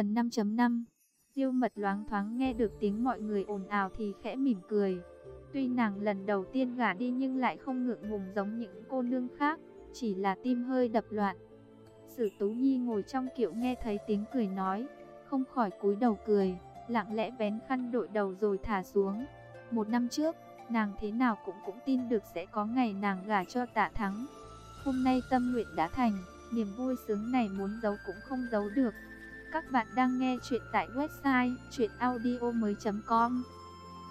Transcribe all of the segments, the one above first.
Phần 5.5 Diêu mật loáng thoáng nghe được tiếng mọi người ồn ào thì khẽ mỉm cười. Tuy nàng lần đầu tiên gả đi nhưng lại không ngượng ngùng giống những cô nương khác, chỉ là tim hơi đập loạn. Sử Tú Nhi ngồi trong kiệu nghe thấy tiếng cười nói, không khỏi cúi đầu cười, lặng lẽ bén khăn đội đầu rồi thả xuống. Một năm trước, nàng thế nào cũng cũng tin được sẽ có ngày nàng gả cho tạ thắng. Hôm nay tâm nguyện đã thành, niềm vui sướng này muốn giấu cũng không giấu được. Các bạn đang nghe chuyện tại website chuyenaudio.com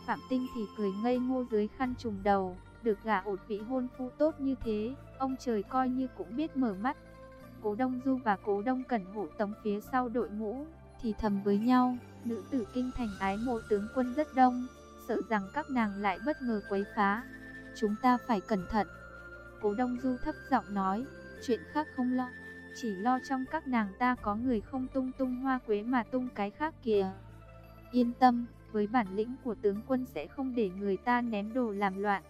Phạm Tinh thì cười ngây ngô dưới khăn trùng đầu, được gả ổn vị hôn phu tốt như thế, ông trời coi như cũng biết mở mắt. Cố Đông Du và Cố Đông Cẩn hộ tống phía sau đội ngũ, thì thầm với nhau, nữ tử kinh thành ái mộ tướng quân rất đông, sợ rằng các nàng lại bất ngờ quấy phá. Chúng ta phải cẩn thận. Cố Đông Du thấp giọng nói, chuyện khác không lo, chỉ lo trong các nàng ta có người không tung tung hoa quế mà tung cái khác kìa. Yên tâm, với bản lĩnh của tướng quân sẽ không để người ta ném đồ làm loạn.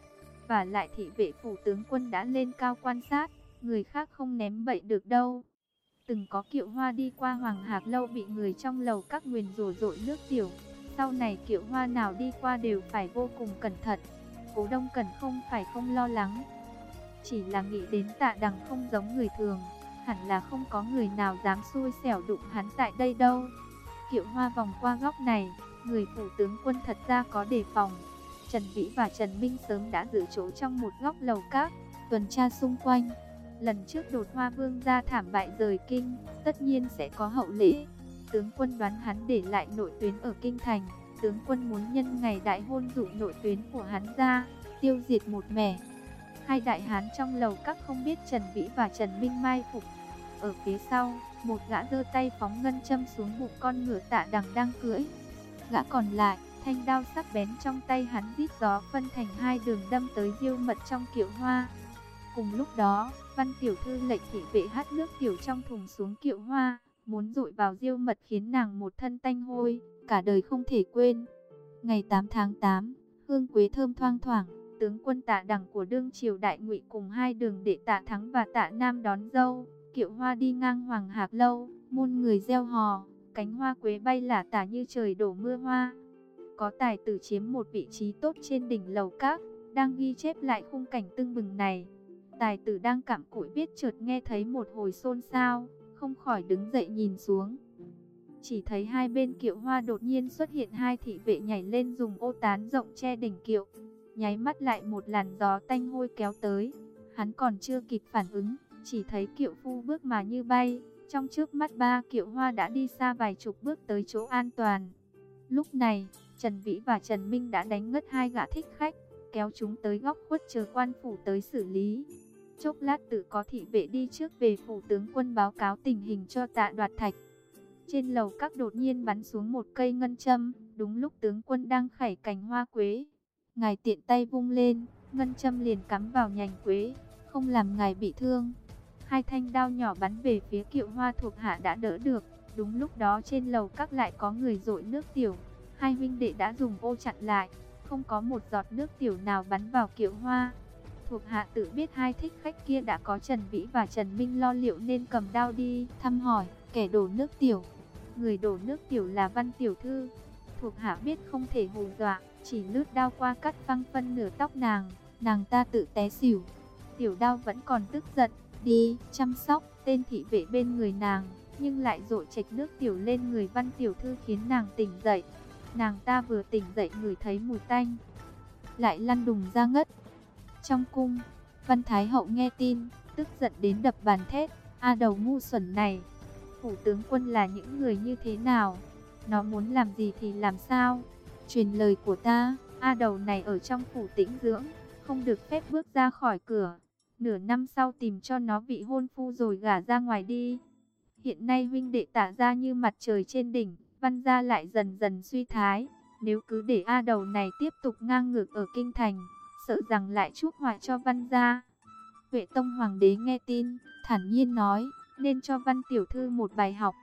Và lại thị vệ phủ tướng quân đã lên cao quan sát, người khác không ném bậy được đâu. Từng có kiệu hoa đi qua Hoàng Hạc Lâu bị người trong lầu các nguyền rủa rội nước tiểu. Sau này kiệu hoa nào đi qua đều phải vô cùng cẩn thận. Cố Đông Cẩn không phải không lo lắng. Chỉ là nghĩ đến tạ đằng không giống người thường. Hẳn là không có người nào dám xui xẻo đụng hắn tại đây đâu. Kiệu hoa vòng qua góc này, người phủ tướng quân thật ra có đề phòng. Trần Vĩ và Trần Minh sớm đã giữ chỗ trong một góc lầu các, tuần tra xung quanh. Lần trước đột hoa vương ra thảm bại rời kinh, tất nhiên sẽ có hậu lễ. Tướng quân đoán hắn để lại nội tuyến ở kinh thành. Tướng quân muốn nhân ngày đại hôn dụ nội tuyến của hắn ra, tiêu diệt một mẻ. Hai đại hán trong lầu các không biết Trần Vĩ và Trần Minh mai phục. Ở phía sau, một gã giơ tay phóng ngân châm xuống bụng con ngựa tạ đằng đang cưỡi. Gã còn lại, thanh đao sắc bén trong tay hắn rít gió phân thành hai đường đâm tới diêu mật trong kiệu hoa. Cùng lúc đó, văn tiểu thư lệnh thị vệ hát nước tiểu trong thùng xuống kiệu hoa, muốn dội vào diêu mật khiến nàng một thân tanh hôi, cả đời không thể quên. Ngày 8 tháng 8, hương quế thơm thoang thoảng, tướng quân tạ đẳng của đương triều đại ngụy cùng hai đường đệ tạ thắng và tạ nam đón dâu, kiệu hoa đi ngang hoàng hạc lâu, muôn người gieo hò, cánh hoa quế bay lả tả như trời đổ mưa hoa. Có tài tử chiếm một vị trí tốt trên đỉnh lầu các, đang ghi chép lại khung cảnh tưng bừng này. Tài tử đang cảm cụi viết chợt nghe thấy một hồi xôn xao, không khỏi đứng dậy nhìn xuống. Chỉ thấy hai bên kiệu hoa đột nhiên xuất hiện hai thị vệ nhảy lên dùng ô tán rộng che đỉnh kiệu. Nháy mắt lại một làn gió tanh hôi kéo tới. Hắn còn chưa kịp phản ứng, chỉ thấy kiệu phu bước mà như bay. Trong trước mắt ba kiệu hoa đã đi xa vài chục bước tới chỗ an toàn. Lúc này, Trần Vĩ và Trần Minh đã đánh ngất hai gã thích khách, kéo chúng tới góc khuất chờ quan phủ tới xử lý. Chốc lát tự có thị vệ đi trước về phủ tướng quân báo cáo tình hình cho tạ đoạt thạch. Trên lầu các đột nhiên bắn xuống một cây ngân châm, đúng lúc tướng quân đang khải cành hoa quế. Ngài tiện tay vung lên, ngân châm liền cắm vào nhành quế, không làm ngài bị thương. Hai thanh đao nhỏ bắn về phía kiệu hoa thuộc hạ đã đỡ được. Đúng lúc đó trên lầu các lại có người dội nước tiểu. Hai huynh đệ đã dùng ô chặn lại, không có một giọt nước tiểu nào bắn vào kiệu hoa. Thuộc hạ tự biết hai thích khách kia đã có Trần Vĩ và Trần Minh lo liệu nên cầm đao đi thăm hỏi kẻ đổ nước tiểu. Người đổ nước tiểu là Văn Tiểu Thư. Thuộc hạ biết không thể hù dọa, chỉ lướt đao qua cắt văng phân nửa tóc nàng, nàng ta tự té xỉu. Tiểu đao vẫn còn tức giận, đi chăm sóc tên thị vệ bên người nàng, nhưng lại dội chạch nước tiểu lên người Văn Tiểu Thư khiến nàng tỉnh dậy. Nàng ta vừa tỉnh dậy người thấy mùi tanh, lại lăn đùng ra ngất. Trong cung, Văn Thái Hậu nghe tin, tức giận đến đập bàn thét, a đầu ngu xuẩn này, phủ tướng quân là những người như thế nào? Nó muốn làm gì thì làm sao? Truyền lời của ta, A đầu này ở trong phủ tĩnh dưỡng, không được phép bước ra khỏi cửa. Nửa năm sau tìm cho nó vị hôn phu rồi gả ra ngoài đi. Hiện nay huynh đệ tả ra như mặt trời trên đỉnh, văn gia lại dần dần suy thái. Nếu cứ để A đầu này tiếp tục ngang ngược ở kinh thành, sợ rằng lại chuốc họa cho văn gia. Huệ Tông Hoàng đế nghe tin, thản nhiên nói, nên cho văn tiểu thư một bài học.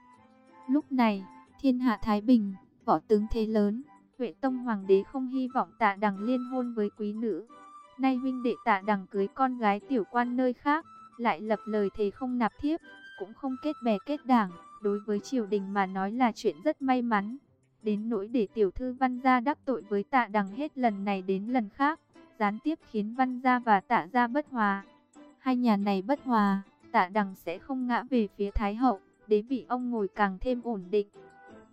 Lúc này, thiên hạ Thái Bình, võ tướng thế lớn, Huệ Tông Hoàng đế không hy vọng tạ đằng liên hôn với quý nữ. Nay huynh đệ tạ đằng cưới con gái tiểu quan nơi khác, lại lập lời thề không nạp thiếp, cũng không kết bè kết đảng, đối với triều đình mà nói là chuyện rất may mắn. Đến nỗi để tiểu thư văn gia đắc tội với tạ đằng hết lần này đến lần khác, gián tiếp khiến văn gia và tạ gia bất hòa. Hai nhà này bất hòa, tạ đằng sẽ không ngã về phía Thái Hậu, đế vị ông ngồi càng thêm ổn định.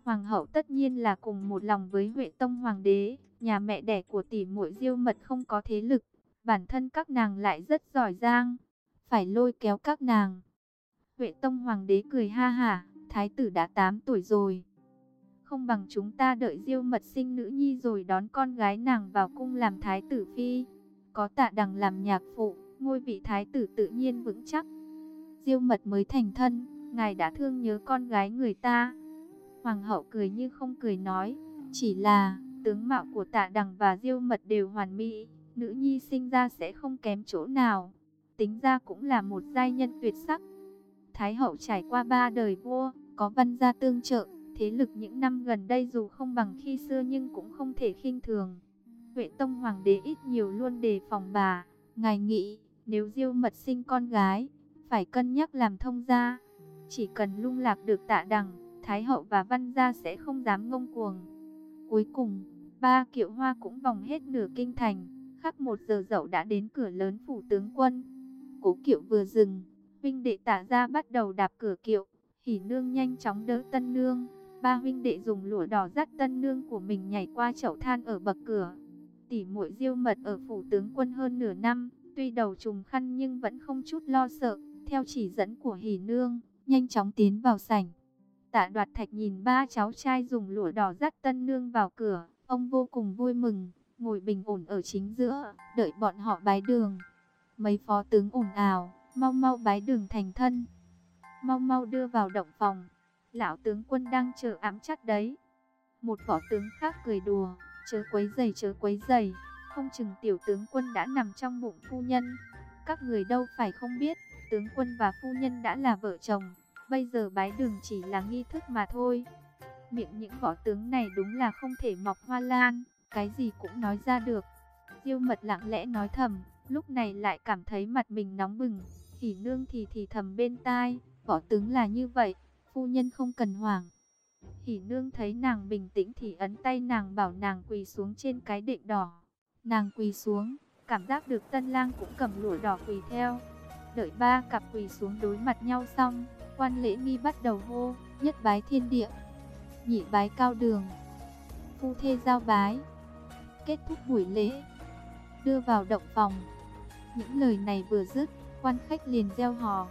Hoàng hậu tất nhiên là cùng một lòng với Huệ Tông Hoàng đế, nhà mẹ đẻ của tỷ muội diêu mật không có thế lực, bản thân các nàng lại rất giỏi giang, phải lôi kéo các nàng. Huệ Tông Hoàng đế cười ha hả, thái tử đã 8 tuổi rồi. Không bằng chúng ta đợi diêu mật sinh nữ nhi rồi đón con gái nàng vào cung làm thái tử phi. Có tạ đằng làm nhạc phụ, ngôi vị thái tử tự nhiên vững chắc. Diêu mật mới thành thân, ngài đã thương nhớ con gái người ta. Hoàng hậu cười như không cười nói, chỉ là tướng mạo của tạ đằng và diêu mật đều hoàn mỹ, nữ nhi sinh ra sẽ không kém chỗ nào. Tính ra cũng là một giai nhân tuyệt sắc. Thái hậu trải qua ba đời vua, có văn gia tương trợ, thế lực những năm gần đây dù không bằng khi xưa nhưng cũng không thể khinh thường. Huệ Tông Hoàng đế ít nhiều luôn đề phòng bà, ngài nghĩ nếu diêu mật sinh con gái, phải cân nhắc làm thông gia. Chỉ cần lung lạc được tạ đằng, Thái hậu và văn gia sẽ không dám ngông cuồng. Cuối cùng, ba kiệu hoa cũng vòng hết nửa kinh thành, khắc một giờ dậu đã đến cửa lớn phủ tướng quân. Cố kiệu vừa dừng, huynh đệ tả ra bắt đầu đạp cửa kiệu, hỉ nương nhanh chóng đỡ tân nương. Ba huynh đệ dùng lụa đỏ dắt tân nương của mình nhảy qua chậu than ở bậc cửa. Tỷ muội diêu mật ở phủ tướng quân hơn nửa năm, tuy đầu trùng khăn nhưng vẫn không chút lo sợ. Theo chỉ dẫn của hỉ nương, nhanh chóng tiến vào sảnh. Tạ đoạt thạch nhìn ba cháu trai dùng lụa đỏ dắt tân nương vào cửa, ông vô cùng vui mừng, ngồi bình ổn ở chính giữa, đợi bọn họ bái đường. Mấy phó tướng ồn ào, mau mau bái đường thành thân. Mau mau đưa vào động phòng, lão tướng quân đang chờ ám chắc đấy. Một võ tướng khác cười đùa, chớ quấy giày chớ quấy giày, không chừng tiểu tướng quân đã nằm trong bụng phu nhân. Các người đâu phải không biết, tướng quân và phu nhân đã là vợ chồng, bây giờ bái đường chỉ là nghi thức mà thôi. Miệng những võ tướng này đúng là không thể mọc hoa lan, cái gì cũng nói ra được. Diêu mật lặng lẽ nói thầm, lúc này lại cảm thấy mặt mình nóng bừng, hỉ nương thì thì thầm bên tai, võ tướng là như vậy, phu nhân không cần hoảng. Hỉ nương thấy nàng bình tĩnh thì ấn tay nàng bảo nàng quỳ xuống trên cái đệm đỏ. Nàng quỳ xuống, cảm giác được tân lang cũng cầm lụa đỏ quỳ theo. Đợi ba cặp quỳ xuống đối mặt nhau xong, quan lễ mi bắt đầu hô, nhất bái thiên địa, nhị bái cao đường, phu thê giao bái. Kết thúc buổi lễ, đưa vào động phòng. Những lời này vừa dứt, quan khách liền gieo hò,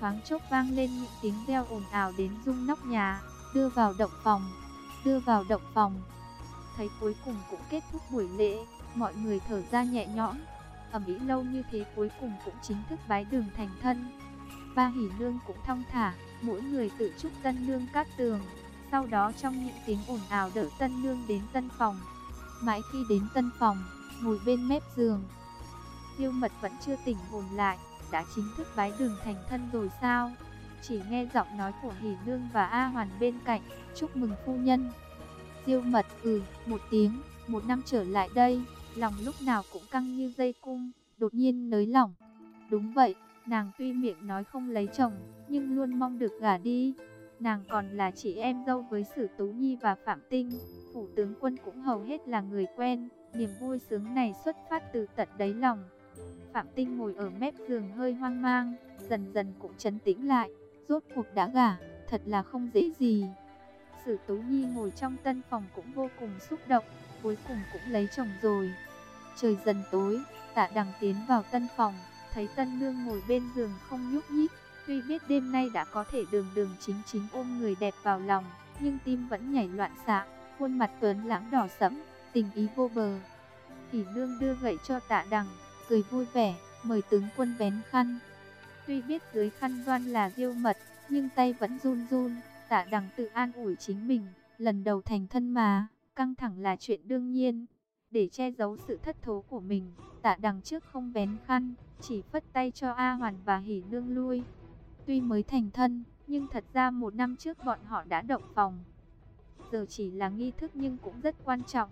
thoáng chốc vang lên những tiếng reo ồn ào đến rung nóc nhà, đưa vào động phòng, đưa vào động phòng. Thấy cuối cùng cũng kết thúc buổi lễ, mọi người thở ra nhẹ nhõm. Ẩm ý lâu như thế cuối cùng cũng chính thức bái đường thành thân. Ba hỉ nương cũng thong thả, mỗi người tự chúc tân nương cát tường. Sau đó trong những tiếng ồn ào đỡ tân nương đến tân phòng. Mãi khi đến tân phòng, ngồi bên mép giường. Diêu mật vẫn chưa tỉnh hồn lại, đã chính thức bái đường thành thân rồi sao? Chỉ nghe giọng nói của hỉ nương và A Hoàn bên cạnh, chúc mừng phu nhân. Diêu mật ừ, một tiếng, một năm trở lại đây, lòng lúc nào cũng căng như dây cung, đột nhiên nới lỏng. Đúng vậy, nàng tuy miệng nói không lấy chồng, nhưng luôn mong được gả đi. Nàng còn là chị em dâu với Sử Tú Nhi và Phạm Tinh, phủ tướng quân cũng hầu hết là người quen, niềm vui sướng này xuất phát từ tận đáy lòng. Phạm Tinh ngồi ở mép giường hơi hoang mang, dần dần cũng chấn tĩnh lại, rốt cuộc đã gả, thật là không dễ gì. Sử Tú Nhi ngồi trong tân phòng cũng vô cùng xúc động, cuối cùng cũng lấy chồng rồi. Trời dần tối, tạ đằng tiến vào tân phòng, thấy tân nương ngồi bên giường không nhúc nhích. Tuy biết đêm nay đã có thể đường đường chính chính ôm người đẹp vào lòng, nhưng tim vẫn nhảy loạn xạ, khuôn mặt tuấn lãng đỏ sẫm, tình ý vô bờ. Hỉ nương đưa gậy cho tạ đằng, cười vui vẻ, mời tướng quân vén khăn. Tuy biết dưới khăn đoan là diêu mật, nhưng tay vẫn run run, tạ đằng tự an ủi chính mình, lần đầu thành thân mà, căng thẳng là chuyện đương nhiên. Để che giấu sự thất thố của mình, tạ đằng trước không vén khăn, chỉ phất tay cho A Hoàn và Hỷ Nương lui. Tuy mới thành thân, nhưng thật ra một năm trước bọn họ đã động phòng. Giờ chỉ là nghi thức nhưng cũng rất quan trọng.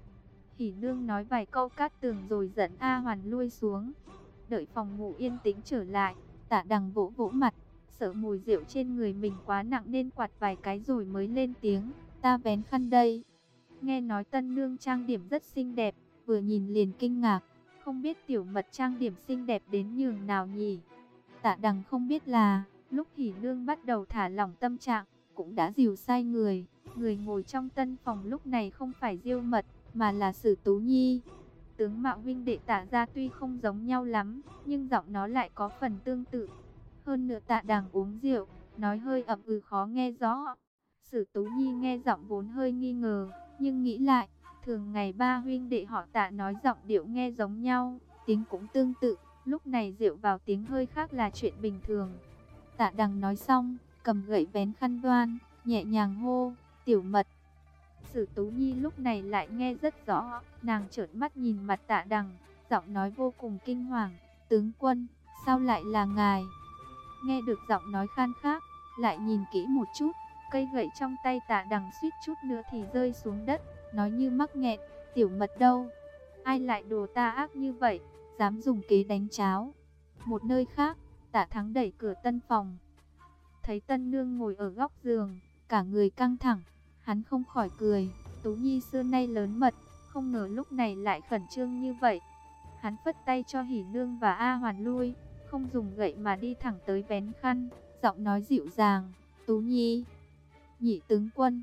Hỷ Nương nói vài câu cát tường rồi dẫn A Hoàn lui xuống. Đợi phòng ngủ yên tĩnh trở lại, tạ đằng vỗ vỗ mặt, sợ mùi rượu trên người mình quá nặng nên quạt vài cái rồi mới lên tiếng, ta vén khăn đây. Nghe nói tân nương trang điểm rất xinh đẹp, vừa nhìn liền kinh ngạc, không biết tiểu mật trang điểm xinh đẹp đến nhường nào nhỉ. Tạ đằng không biết là, lúc hỉ nương bắt đầu thả lỏng tâm trạng, cũng đã dìu sai người. Người ngồi trong tân phòng lúc này không phải diêu mật, mà là sử tú nhi. Tướng mạo huynh đệ tạ ra tuy không giống nhau lắm, nhưng giọng nó lại có phần tương tự. Hơn nữa tạ đàng uống rượu, nói hơi ẩm ừ khó nghe rõ. Sử tú nhi nghe giọng vốn hơi nghi ngờ, nhưng nghĩ lại, thường ngày ba huynh đệ họ tạ nói giọng điệu nghe giống nhau, tiếng cũng tương tự. Lúc này rượu vào tiếng hơi khác là chuyện bình thường. Tạ đằng nói xong, cầm gậy vén khăn đoan, nhẹ nhàng hô, tiểu mật. Sử Tú Nhi lúc này lại nghe rất rõ, nàng trợn mắt nhìn mặt tạ đằng, giọng nói vô cùng kinh hoàng, tướng quân, sao lại là ngài? Nghe được giọng nói khan khác, lại nhìn kỹ một chút, cây gậy trong tay tạ đằng suýt chút nữa thì rơi xuống đất, nói như mắc nghẹn, tiểu mật đâu? Ai lại đồ ta ác như vậy, dám dùng kế đánh cháo? Một nơi khác, tạ thắng đẩy cửa tân phòng, thấy tân nương ngồi ở góc giường, cả người căng thẳng, hắn không khỏi cười, Tú Nhi xưa nay lớn mật, không ngờ lúc này lại khẩn trương như vậy. Hắn phất tay cho Hỉ Nương và A Hoàn lui, không dùng gậy mà đi thẳng tới vén khăn, giọng nói dịu dàng, Tú Nhi, nhị tướng quân.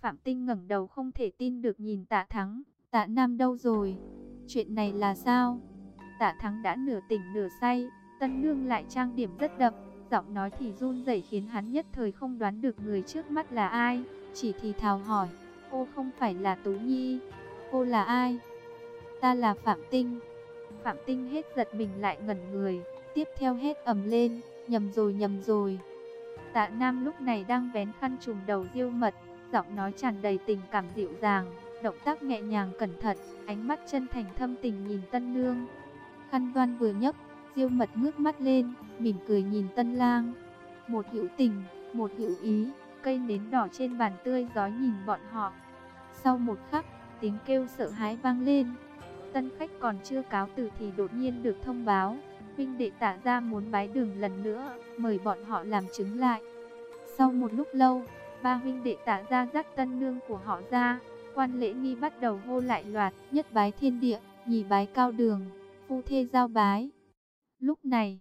Phạm Tinh ngẩng đầu không thể tin được nhìn tạ thắng, tạ nam đâu rồi, chuyện này là sao? Tạ thắng đã nửa tỉnh nửa say, tân nương lại trang điểm rất đậm, giọng nói thì run rẩy khiến hắn nhất thời không đoán được người trước mắt là ai, chỉ thì thào hỏi, cô không phải là Tú Nhi, cô là ai? Ta là Phạm Tinh. Phạm Tinh hết giật mình lại ngẩn người, tiếp theo hết ầm lên, nhầm rồi nhầm rồi. Tạ Nam lúc này đang vén khăn trùm đầu diêu mật, giọng nói tràn đầy tình cảm dịu dàng, động tác nhẹ nhàng cẩn thận, ánh mắt chân thành thâm tình nhìn Tân Nương. Khăn đoan vừa nhấc, Diêu mật ngước mắt lên, mỉm cười nhìn tân lang. Một hữu tình, một hữu ý, cây nến đỏ trên bàn tươi gió nhìn bọn họ. Sau một khắc, tiếng kêu sợ hãi vang lên. Tân khách còn chưa cáo từ thì đột nhiên được thông báo. Vinh đệ tả ra muốn bái đường lần nữa, mời bọn họ làm chứng lại. Sau một lúc lâu, ba huynh đệ tả ra dắt tân nương của họ ra. Quan lễ nghi bắt đầu hô lại loạt, nhất bái thiên địa, nhì bái cao đường, phu thê giao bái. Lúc này,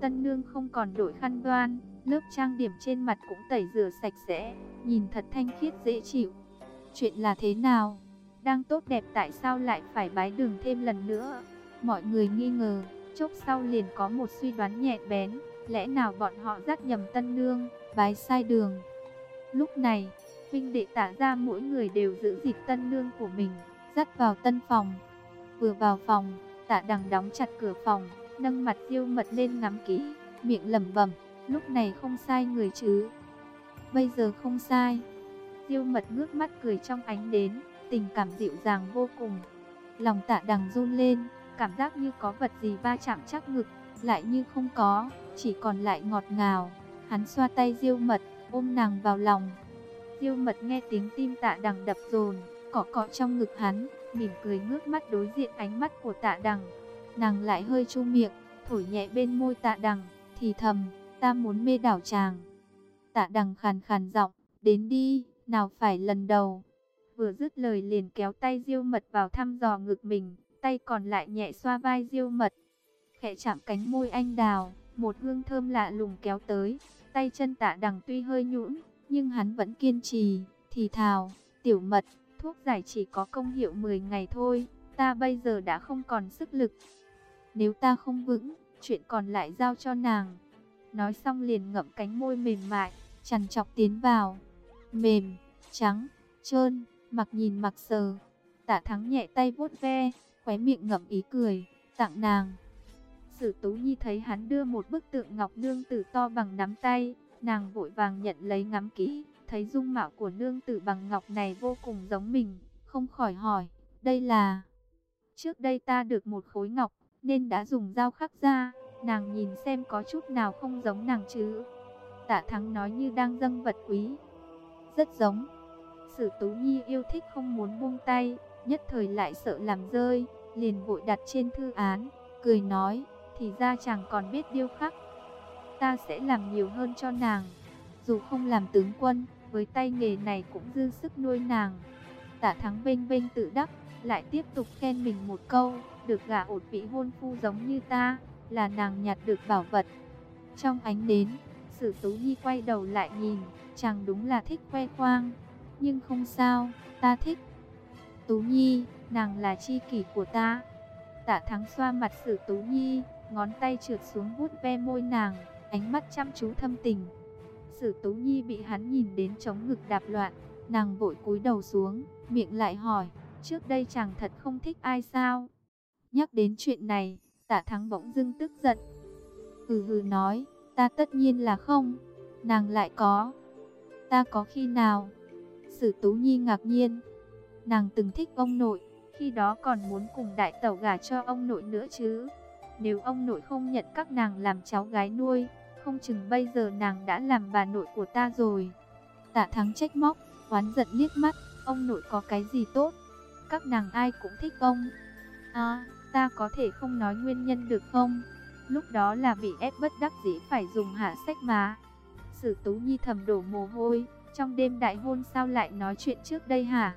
tân nương không còn đội khăn đoan, lớp trang điểm trên mặt cũng tẩy rửa sạch sẽ, nhìn thật thanh khiết dễ chịu. Chuyện là thế nào? Đang tốt đẹp tại sao lại phải bái đường thêm lần nữa? Mọi người nghi ngờ, chốc sau liền có một suy đoán nhẹ bén, lẽ nào bọn họ dắt nhầm tân nương, bái sai đường. Lúc này, Vinh đệ tả ra mỗi người đều giữ dịp tân nương của mình, dắt vào tân phòng. Vừa vào phòng, tạ đằng đóng chặt cửa phòng, nâng mặt diêu mật lên ngắm kỹ, miệng lẩm bẩm, lúc này không sai người chứ. Bây giờ không sai. Diêu mật ngước mắt cười trong ánh đến, tình cảm dịu dàng vô cùng. Lòng tạ đằng run lên, cảm giác như có vật gì va chạm chắc ngực, lại như không có, chỉ còn lại ngọt ngào. Hắn xoa tay diêu mật, ôm nàng vào lòng. Diêu mật nghe tiếng tim tạ đằng đập dồn, cọ cọ trong ngực hắn, mỉm cười ngước mắt đối diện ánh mắt của tạ đằng. Nàng lại hơi chu miệng, thổi nhẹ bên môi tạ đằng, thì thầm, ta muốn mê đảo chàng. Tạ đằng khàn khàn giọng, đến đi, nào phải lần đầu. Vừa dứt lời liền kéo tay diêu mật vào thăm dò ngực mình, tay còn lại nhẹ xoa vai diêu mật. Khẽ chạm cánh môi anh đào, một hương thơm lạ lùng kéo tới, tay chân tạ đằng tuy hơi nhũn, nhưng hắn vẫn kiên trì, thì thào, tiểu mật, thuốc giải chỉ có công hiệu 10 ngày thôi, ta bây giờ đã không còn sức lực, nếu ta không vững, chuyện còn lại giao cho nàng. Nói xong liền ngậm cánh môi mềm mại, chằn chọc tiến vào. Mềm, trắng, trơn, mặc nhìn mặc sờ. Tả thắng nhẹ tay vuốt ve, khóe miệng ngậm ý cười, tặng nàng. Sử Tú Nhi thấy hắn đưa một bức tượng ngọc nương tử to bằng nắm tay, nàng vội vàng nhận lấy ngắm kỹ, thấy dung mạo của nương tử bằng ngọc này vô cùng giống mình, không khỏi hỏi, đây là... Trước đây ta được một khối ngọc, nên đã dùng dao khắc ra, nàng nhìn xem có chút nào không giống nàng chứ. Tạ Thắng nói như đang dâng vật quý. Rất giống. Sử Tú Nhi yêu thích không muốn buông tay, nhất thời lại sợ làm rơi, liền vội đặt trên thư án, cười nói, thì ra chàng còn biết điêu khắc. ta sẽ làm nhiều hơn cho nàng. Dù không làm tướng quân, với tay nghề này cũng dư sức nuôi nàng. Tạ thắng bênh bênh tự đắc, lại tiếp tục khen mình một câu, được gả ổn vị hôn phu giống như ta, là nàng nhặt được bảo vật. Trong ánh đến, sử tú nhi quay đầu lại nhìn, chàng đúng là thích khoe khoang, nhưng không sao, ta thích. Tú nhi, nàng là chi kỷ của ta. Tạ thắng xoa mặt sử tú nhi, ngón tay trượt xuống vuốt ve môi nàng, ánh mắt chăm chú thâm tình. Sử Tú Nhi bị hắn nhìn đến chống ngực đạp loạn, nàng vội cúi đầu xuống, miệng lại hỏi, trước đây chàng thật không thích ai sao? Nhắc đến chuyện này, tả thắng bỗng dưng tức giận. Hừ hừ nói, ta tất nhiên là không, nàng lại có. Ta có khi nào? Sử Tú Nhi ngạc nhiên, nàng từng thích ông nội, khi đó còn muốn cùng đại tẩu gả cho ông nội nữa chứ. Nếu ông nội không nhận các nàng làm cháu gái nuôi, không chừng bây giờ nàng đã làm bà nội của ta rồi. Tạ thắng trách móc, oán giận liếc mắt, ông nội có cái gì tốt, các nàng ai cũng thích ông. À, ta có thể không nói nguyên nhân được không? Lúc đó là bị ép bất đắc dĩ phải dùng hạ sách mà. Sử Tú Nhi thầm đổ mồ hôi, trong đêm đại hôn sao lại nói chuyện trước đây hả?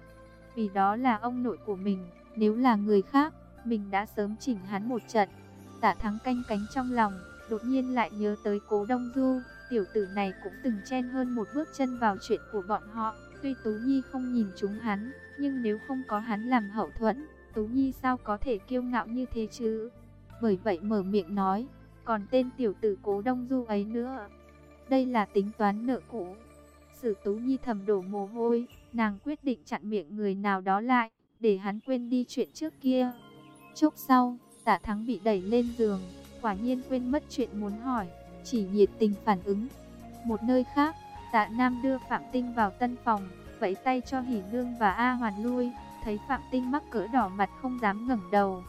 Vì đó là ông nội của mình, nếu là người khác, mình đã sớm chỉnh hắn một trận. Tạ thắng canh cánh trong lòng, đột nhiên lại nhớ tới cố Đông Du, tiểu tử này cũng từng chen hơn một bước chân vào chuyện của bọn họ. Tuy Tú Nhi không nhìn chúng hắn, nhưng nếu không có hắn làm hậu thuẫn, Tú Nhi sao có thể kiêu ngạo như thế chứ? Bởi vậy mở miệng nói, còn tên tiểu tử cố Đông Du ấy nữa. Đây là tính toán nợ cũ. Sử Tú Nhi thầm đổ mồ hôi, nàng quyết định chặn miệng người nào đó lại, để hắn quên đi chuyện trước kia. Chốc sau, Tạ Thắng bị đẩy lên giường, quả nhiên quên mất chuyện muốn hỏi, chỉ nhiệt tình phản ứng. Một nơi khác, Tạ Nam đưa Phạm Tinh vào tân phòng, vẫy tay cho Hỷ Nương và A Hoàn lui, thấy Phạm Tinh mắc cỡ đỏ mặt không dám ngẩng đầu.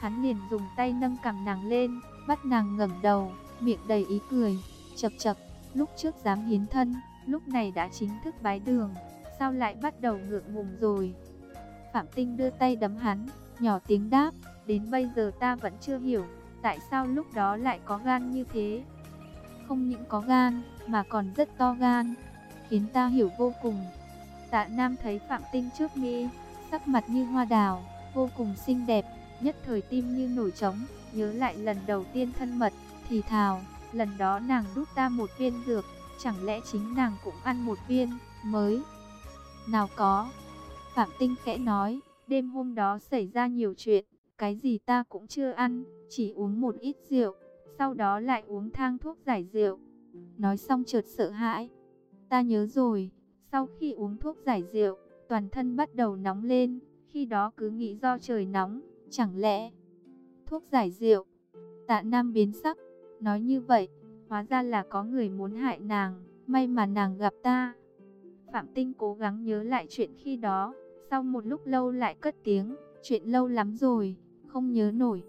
Hắn liền dùng tay nâng cằm nàng lên, bắt nàng ngẩng đầu, miệng đầy ý cười, chập chập, lúc trước dám hiến thân, lúc này đã chính thức bái đường, sao lại bắt đầu ngượng ngùng rồi. Phạm Tinh đưa tay đấm hắn, nhỏ tiếng đáp, đến bây giờ ta vẫn chưa hiểu, tại sao lúc đó lại có gan như thế. Không những có gan, mà còn rất to gan, khiến ta hiểu vô cùng. Tạ Nam thấy Phạm Tinh trước mi, sắc mặt như hoa đào, vô cùng xinh đẹp, nhất thời tim như nổi trống, nhớ lại lần đầu tiên thân mật, thì thào, lần đó nàng đút ta một viên dược, chẳng lẽ chính nàng cũng ăn một viên, mới. Nào có, Phạm Tinh khẽ nói, đêm hôm đó xảy ra nhiều chuyện, cái gì ta cũng chưa ăn, chỉ uống một ít rượu, sau đó lại uống thang thuốc giải rượu. Nói xong chợt sợ hãi. Ta nhớ rồi, sau khi uống thuốc giải rượu, toàn thân bắt đầu nóng lên, khi đó cứ nghĩ do trời nóng, chẳng lẽ thuốc giải rượu. Tạ Nam biến sắc, nói như vậy, hóa ra là có người muốn hại nàng, may mà nàng gặp ta. Phạm Tinh cố gắng nhớ lại chuyện khi đó, sau một lúc lâu lại cất tiếng, chuyện lâu lắm rồi, không nhớ nổi.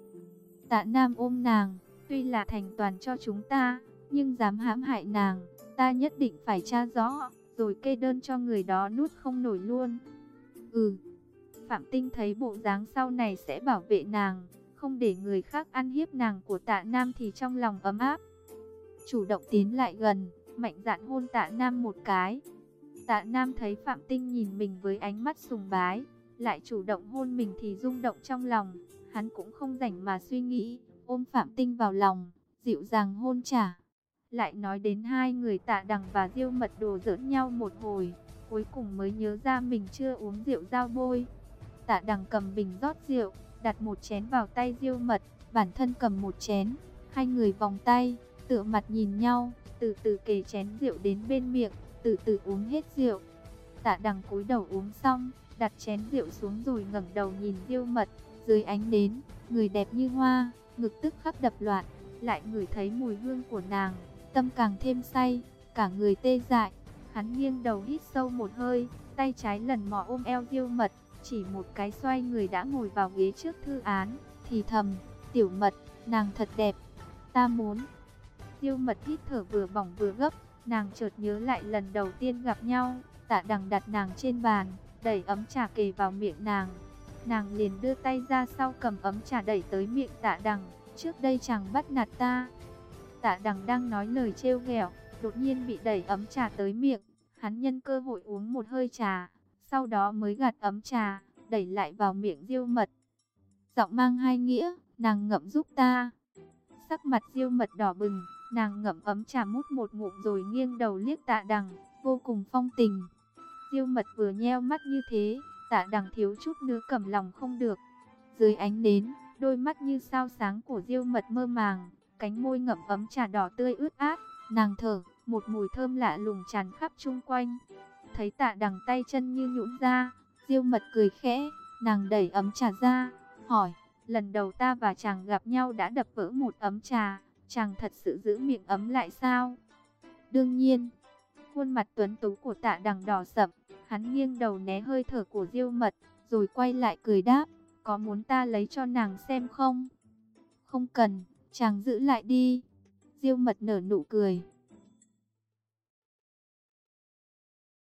Tạ Nam ôm nàng, tuy là thành toàn cho chúng ta, nhưng dám hãm hại nàng, ta nhất định phải tra rõ, rồi kê đơn cho người đó nuốt không nổi luôn. Ừ, Phạm Tinh thấy bộ dáng sau này sẽ bảo vệ nàng, không để người khác ăn hiếp nàng của tạ Nam thì trong lòng ấm áp. Chủ động tiến lại gần, mạnh dạn hôn tạ Nam một cái. Tạ Nam thấy Phạm Tinh nhìn mình với ánh mắt sùng bái, lại chủ động hôn mình thì rung động trong lòng. Hắn cũng không rảnh mà suy nghĩ, ôm Phạm Tinh vào lòng, dịu dàng hôn trả. Lại nói đến hai người tạ đằng và diêu mật đồ giỡn nhau một hồi, cuối cùng mới nhớ ra mình chưa uống rượu giao bôi. Tạ đằng cầm bình rót rượu, đặt một chén vào tay diêu mật, bản thân cầm một chén. Hai người vòng tay, tựa mặt nhìn nhau, từ từ kề chén rượu đến bên miệng, từ từ uống hết rượu. Tạ đằng cúi đầu uống xong, đặt chén rượu xuống rồi ngẩng đầu nhìn diêu mật, dưới ánh đến, người đẹp như hoa, ngực tức khắc đập loạn, lại ngửi thấy mùi hương của nàng, tâm càng thêm say, cả người tê dại. Hắn nghiêng đầu hít sâu một hơi, tay trái lần mò ôm eo diêu mật, chỉ một cái xoay người đã ngồi vào ghế trước thư án, thì thầm, tiểu mật, nàng thật đẹp, ta muốn. Diêu mật hít thở vừa bỏng vừa gấp, nàng chợt nhớ lại lần đầu tiên gặp nhau, tạ đằng đặt nàng trên bàn, đẩy ấm trà kề vào miệng nàng, Nàng liền đưa tay ra sau cầm ấm trà đẩy tới miệng tạ đằng. Trước đây chàng bắt nạt ta tạ đằng đang nói lời trêu ghẹo, đột nhiên bị đẩy ấm trà tới miệng. Hắn nhân cơ hội uống một hơi trà, sau đó mới gạt ấm trà, đẩy lại vào miệng diêu mật. Giọng mang hai nghĩa, nàng ngậm giúp ta. Sắc mặt diêu mật đỏ bừng, nàng ngậm ấm trà mút một ngụm rồi nghiêng đầu liếc tạ đằng, vô cùng phong tình. Diêu mật vừa nheo mắt như thế, tạ đằng thiếu chút nữa cầm lòng không được. Dưới ánh nến, đôi mắt như sao sáng của diêu mật mơ màng, cánh môi ngậm ấm trà đỏ tươi ướt át, nàng thở, một mùi thơm lạ lùng tràn khắp chung quanh. Thấy tạ đằng tay chân như nhũn ra, diêu mật cười khẽ, nàng đẩy ấm trà ra, hỏi, lần đầu ta và chàng gặp nhau đã đập vỡ một ấm trà, chàng thật sự giữ miệng ấm lại sao? Đương nhiên, khuôn mặt tuấn tú của tạ đằng đỏ sậm, hắn nghiêng đầu né hơi thở của diêu mật, rồi quay lại cười đáp, có muốn ta lấy cho nàng xem không? Không cần, chàng giữ lại đi. Diêu mật nở nụ cười,